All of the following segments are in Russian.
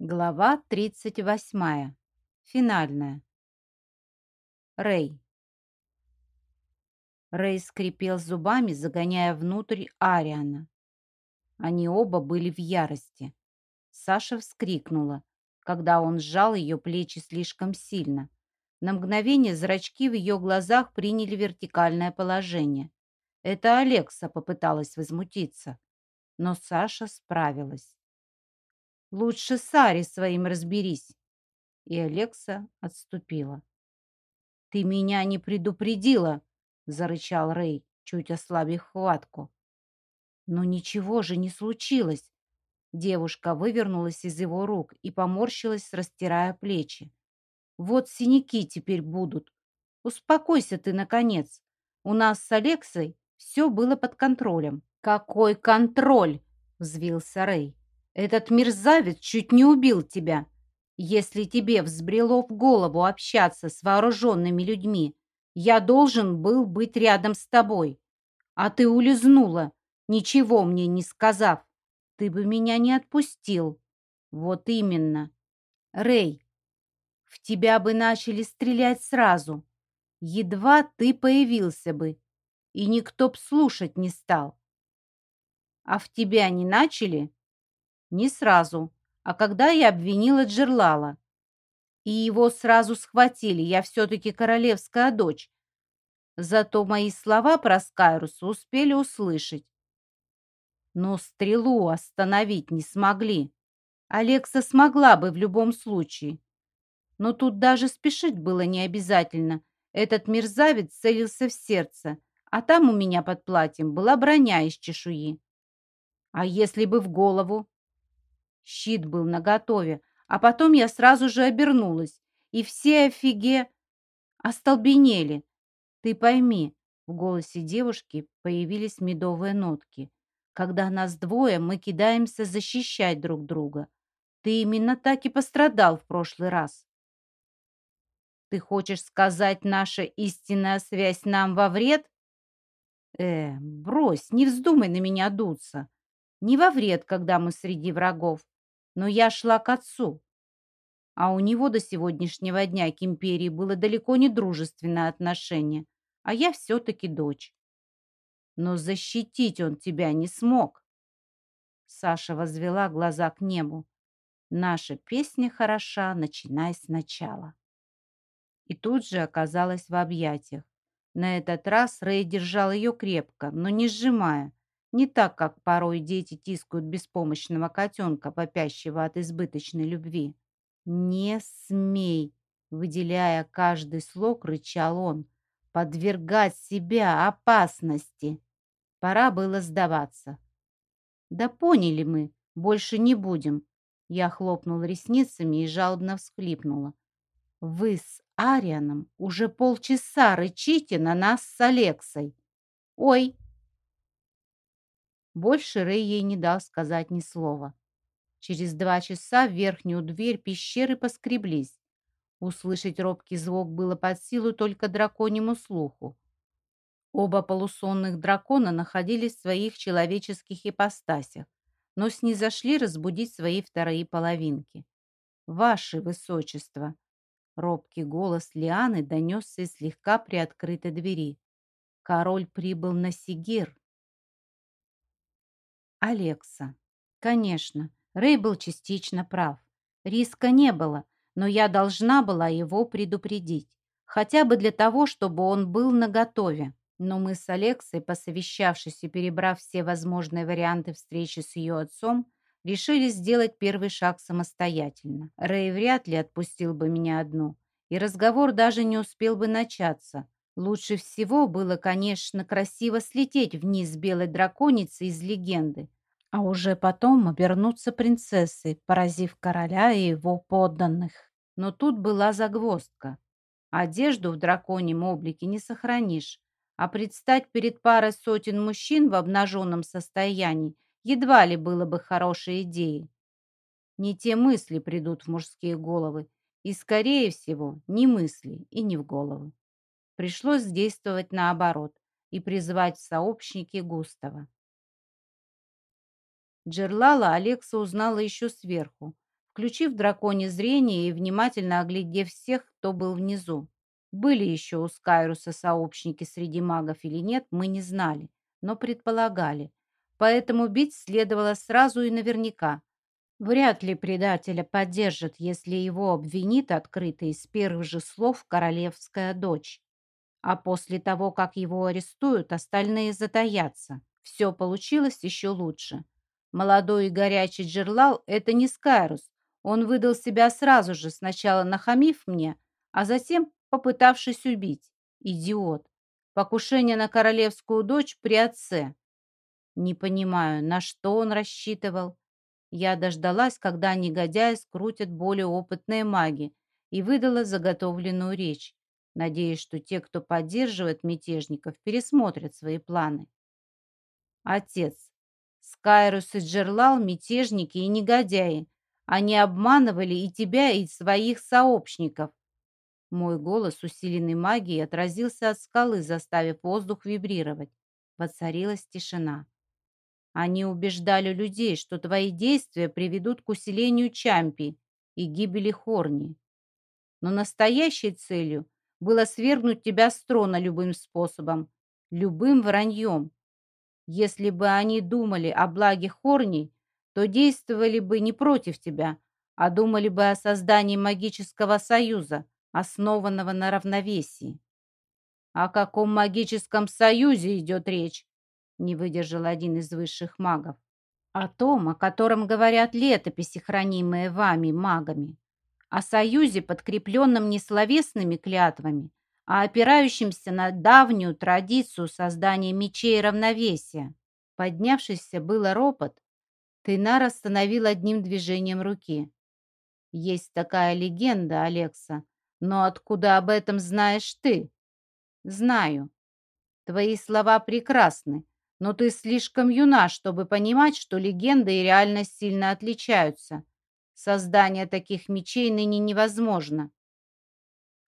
Глава 38. Финальная. Рэй. Рэй скрипел зубами, загоняя внутрь Ариана. Они оба были в ярости. Саша вскрикнула, когда он сжал ее плечи слишком сильно. На мгновение зрачки в ее глазах приняли вертикальное положение. Это Алекса попыталась возмутиться, но Саша справилась. Лучше с Ари своим разберись. И Алекса отступила. Ты меня не предупредила, зарычал Рэй, чуть ослабив хватку. Но ничего же не случилось. Девушка вывернулась из его рук и поморщилась, растирая плечи. Вот синяки теперь будут. Успокойся ты, наконец. У нас с Алексой все было под контролем. Какой контроль? взвился Рэй. Этот мерзавец чуть не убил тебя. Если тебе взбрело в голову общаться с вооруженными людьми, я должен был быть рядом с тобой. А ты улизнула, ничего мне не сказав. Ты бы меня не отпустил. Вот именно. Рэй, в тебя бы начали стрелять сразу. Едва ты появился бы, и никто б слушать не стал. А в тебя не начали? Не сразу, а когда я обвинила Джерлала. И его сразу схватили, я все-таки королевская дочь. Зато мои слова про Скайруса успели услышать. Но стрелу остановить не смогли. Алекса смогла бы в любом случае. Но тут даже спешить было не обязательно. Этот мерзавец целился в сердце, а там у меня под платьем была броня из чешуи. А если бы в голову? Щит был наготове, а потом я сразу же обернулась, и все офиге остолбенели. Ты пойми, в голосе девушки появились медовые нотки. Когда нас двое, мы кидаемся защищать друг друга. Ты именно так и пострадал в прошлый раз. Ты хочешь сказать, наша истинная связь нам во вред? Э, брось, не вздумай на меня дуться. Не во вред, когда мы среди врагов но я шла к отцу. А у него до сегодняшнего дня к империи было далеко не дружественное отношение, а я все-таки дочь. Но защитить он тебя не смог. Саша возвела глаза к небу. Наша песня хороша, начиная сначала. И тут же оказалась в объятиях. На этот раз Рэй держал ее крепко, но не сжимая, не так, как порой дети тискают беспомощного котенка, попящего от избыточной любви. «Не смей!» Выделяя каждый слог, рычал он. «Подвергать себя опасности!» Пора было сдаваться. «Да поняли мы, больше не будем!» Я хлопнул ресницами и жалобно всхлипнула. «Вы с Арианом уже полчаса рычите на нас с Алексой!» «Ой!» Больше Рэй ей не дал сказать ни слова. Через два часа в верхнюю дверь пещеры поскреблись. Услышать робкий звук было под силу только драконьему слуху. Оба полусонных дракона находились в своих человеческих ипостасях, но снизошли разбудить свои вторые половинки. «Ваше Высочество!» Робкий голос Лианы донесся из слегка приоткрытой двери. «Король прибыл на Сигир!» Алекса. Конечно, Рэй был частично прав. Риска не было, но я должна была его предупредить. Хотя бы для того, чтобы он был наготове. Но мы с Алексой, посовещавшись и перебрав все возможные варианты встречи с ее отцом, решили сделать первый шаг самостоятельно. Рэй вряд ли отпустил бы меня одну, и разговор даже не успел бы начаться. Лучше всего было, конечно, красиво слететь вниз белой драконицы из легенды, а уже потом обернуться принцессой, поразив короля и его подданных. Но тут была загвоздка. Одежду в драконьем облике не сохранишь, а предстать перед парой сотен мужчин в обнаженном состоянии едва ли было бы хорошей идеей. Не те мысли придут в мужские головы, и, скорее всего, не мысли и не в головы. Пришлось действовать наоборот и призвать сообщники Густава. Джерлала Алекса узнала еще сверху. включив драконе зрение и внимательно оглядев всех, кто был внизу. Были еще у Скайруса сообщники среди магов или нет, мы не знали, но предполагали. Поэтому бить следовало сразу и наверняка. Вряд ли предателя поддержат, если его обвинит открыто из первых же слов королевская дочь. А после того, как его арестуют, остальные затаятся. Все получилось еще лучше. Молодой и горячий Джерлал – это не Скайрус. Он выдал себя сразу же, сначала нахамив мне, а затем попытавшись убить. Идиот. Покушение на королевскую дочь при отце. Не понимаю, на что он рассчитывал. Я дождалась, когда негодяи скрутят более опытные маги, и выдала заготовленную речь, надеясь, что те, кто поддерживает мятежников, пересмотрят свои планы. Отец. Скайрус и Джерлал – мятежники и негодяи. Они обманывали и тебя, и своих сообщников. Мой голос, усиленный магией, отразился от скалы, заставив воздух вибрировать. Воцарилась тишина. Они убеждали людей, что твои действия приведут к усилению Чампи и гибели Хорни. Но настоящей целью было свергнуть тебя с трона любым способом, любым враньем. Если бы они думали о благе Хорни, то действовали бы не против тебя, а думали бы о создании магического союза, основанного на равновесии. О каком магическом союзе идет речь? Не выдержал один из высших магов. О том, о котором говорят летописи, хранимые вами, магами. О союзе, подкрепленном не словесными клятвами, а опирающимся на давнюю традицию создания мечей равновесия. Поднявшийся было ропот, Тейнар остановил одним движением руки. «Есть такая легенда, Алекса, но откуда об этом знаешь ты?» «Знаю. Твои слова прекрасны, но ты слишком юна, чтобы понимать, что легенда и реальность сильно отличаются. Создание таких мечей ныне невозможно.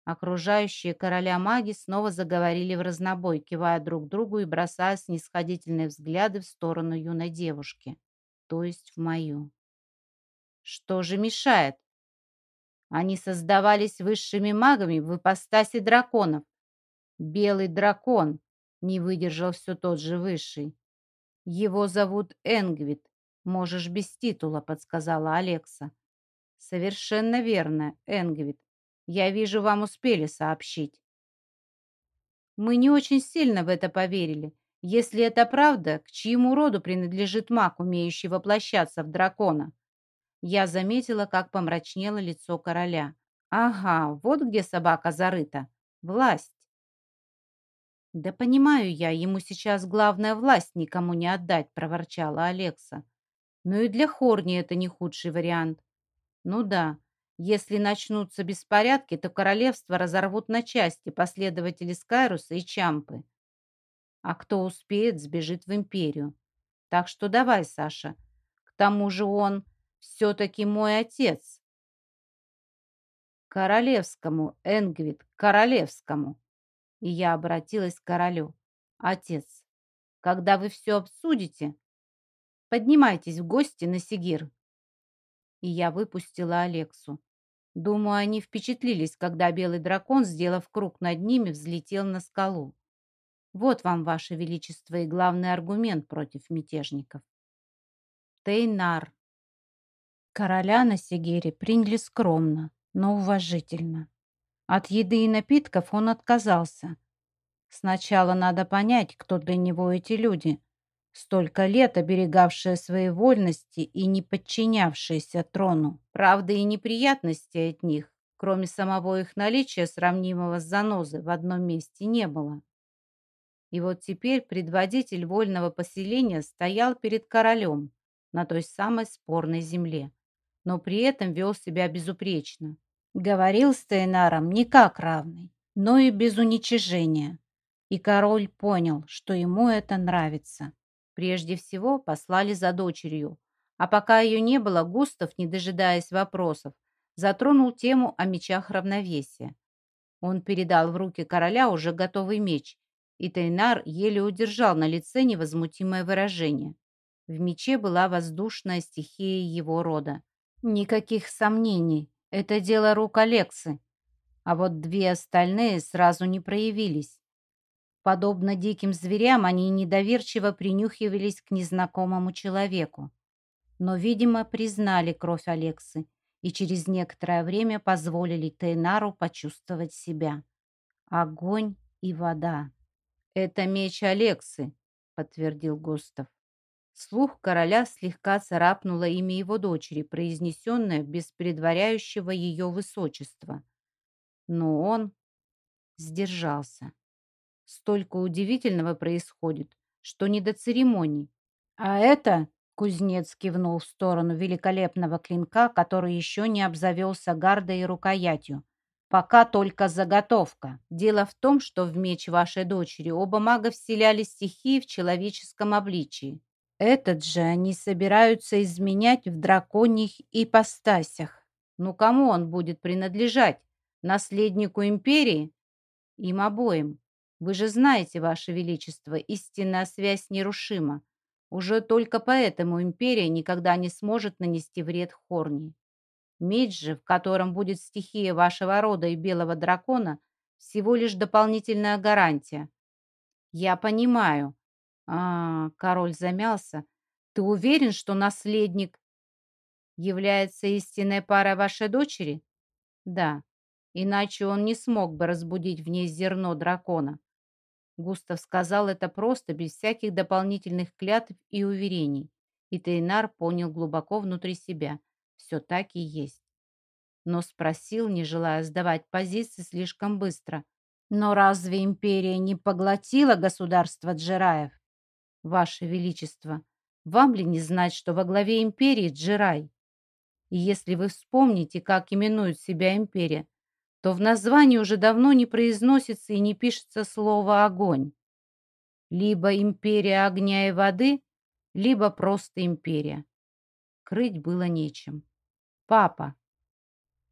Окружающие короля маги снова заговорили в разнобой, кивая друг другу и бросая снисходительные взгляды в сторону юной девушки, то есть в мою. Что же мешает? Они создавались высшими магами в ипостаси драконов. Белый дракон, не выдержал все тот же высший. Его зовут Энгвит. Можешь без титула, подсказала Алекса. Совершенно верно, Энгвит. Я вижу, вам успели сообщить. Мы не очень сильно в это поверили. Если это правда, к чьему роду принадлежит маг, умеющий воплощаться в дракона? Я заметила, как помрачнело лицо короля. Ага, вот где собака зарыта. Власть. «Да понимаю я, ему сейчас главная власть никому не отдать», — проворчала Алекса. «Ну и для Хорни это не худший вариант. Ну да, если начнутся беспорядки, то королевство разорвут на части последователи Скайруса и Чампы. А кто успеет, сбежит в империю. Так что давай, Саша. К тому же он все-таки мой отец». «Королевскому, Энгвит, королевскому!» И я обратилась к королю. «Отец, когда вы все обсудите, поднимайтесь в гости на Сигир». И я выпустила Алексу. Думаю, они впечатлились, когда белый дракон, сделав круг над ними, взлетел на скалу. Вот вам, ваше величество, и главный аргумент против мятежников. Тейнар. Короля на Сигире приняли скромно, но уважительно. От еды и напитков он отказался. Сначала надо понять, кто для него эти люди, столько лет оберегавшие свои вольности и не подчинявшиеся трону. Правда и неприятности от них, кроме самого их наличия, сравнимого с занозой, в одном месте не было. И вот теперь предводитель вольного поселения стоял перед королем на той самой спорной земле, но при этом вел себя безупречно. Говорил с Тейнаром не как равный, но и без уничижения. И король понял, что ему это нравится. Прежде всего послали за дочерью, а пока ее не было, Густав, не дожидаясь вопросов, затронул тему о мечах равновесия. Он передал в руки короля уже готовый меч, и Тейнар еле удержал на лице невозмутимое выражение. В мече была воздушная стихия его рода. Никаких сомнений. Это дело рук Алексы. А вот две остальные сразу не проявились. Подобно диким зверям, они недоверчиво принюхивались к незнакомому человеку. Но, видимо, признали кровь Алексы и через некоторое время позволили Тейнару почувствовать себя. Огонь и вода. «Это меч Алексы», — подтвердил Густав. Слух короля слегка царапнуло имя его дочери, произнесенное без предваряющего ее высочества. Но он сдержался. Столько удивительного происходит, что не до церемоний. А это, кузнец кивнул в сторону великолепного клинка, который еще не обзавелся гардой и рукоятью. Пока только заготовка. Дело в том, что в меч вашей дочери оба мага вселяли стихии в человеческом обличии. Этот же они собираются изменять в драконьих ипостасях. Ну кому он будет принадлежать? Наследнику империи? Им обоим. Вы же знаете, Ваше Величество, истинная связь нерушима. Уже только поэтому империя никогда не сможет нанести вред Хорни. Меч же, в котором будет стихия вашего рода и белого дракона, всего лишь дополнительная гарантия. Я понимаю. А, король замялся. Ты уверен, что наследник является истинной парой вашей дочери? Да. Иначе он не смог бы разбудить в ней зерно дракона. Густав сказал это просто, без всяких дополнительных клятв и уверений. И Тейнар понял глубоко внутри себя. Все так и есть. Но спросил, не желая сдавать позиции слишком быстро. Но разве империя не поглотила государство Джираев? Ваше Величество, вам ли не знать, что во главе империи Джирай? И если вы вспомните, как именует себя империя, то в названии уже давно не произносится и не пишется слово «огонь». Либо империя огня и воды, либо просто империя. Крыть было нечем. «Папа!»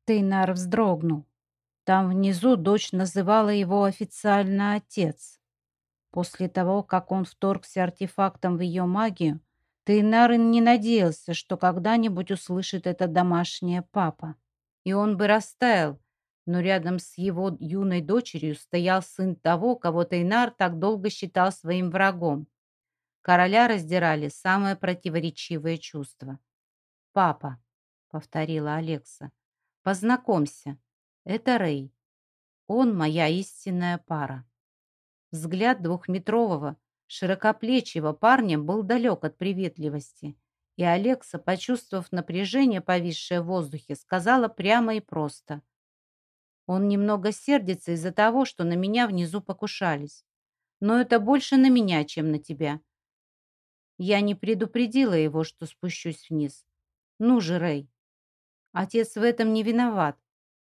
Тейнар вздрогнул. Там внизу дочь называла его официально отец. После того, как он вторгся артефактом в ее магию, Тейнар не надеялся, что когда-нибудь услышит это домашнее папа. И он бы растаял, но рядом с его юной дочерью стоял сын того, кого Тейнар так долго считал своим врагом. Короля раздирали самые противоречивые чувства. «Папа», — повторила Алекса, — «познакомься, это Рэй. Он моя истинная пара». Взгляд двухметрового, широкоплечего парня был далек от приветливости, и Алекса, почувствовав напряжение, повисшее в воздухе, сказала прямо и просто — он немного сердится из-за того, что на меня внизу покушались. Но это больше на меня, чем на тебя. Я не предупредила его, что спущусь вниз. Ну же, Рэй. Отец в этом не виноват.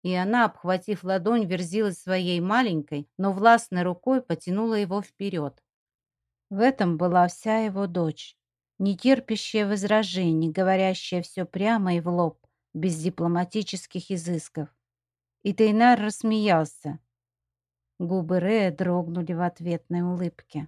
И она, обхватив ладонь, верзилась своей маленькой, но властной рукой потянула его вперед. В этом была вся его дочь, не терпящая возражений, говорящая все прямо и в лоб, без дипломатических изысков. И Тейнар рассмеялся. Губы Рея дрогнули в ответной улыбке.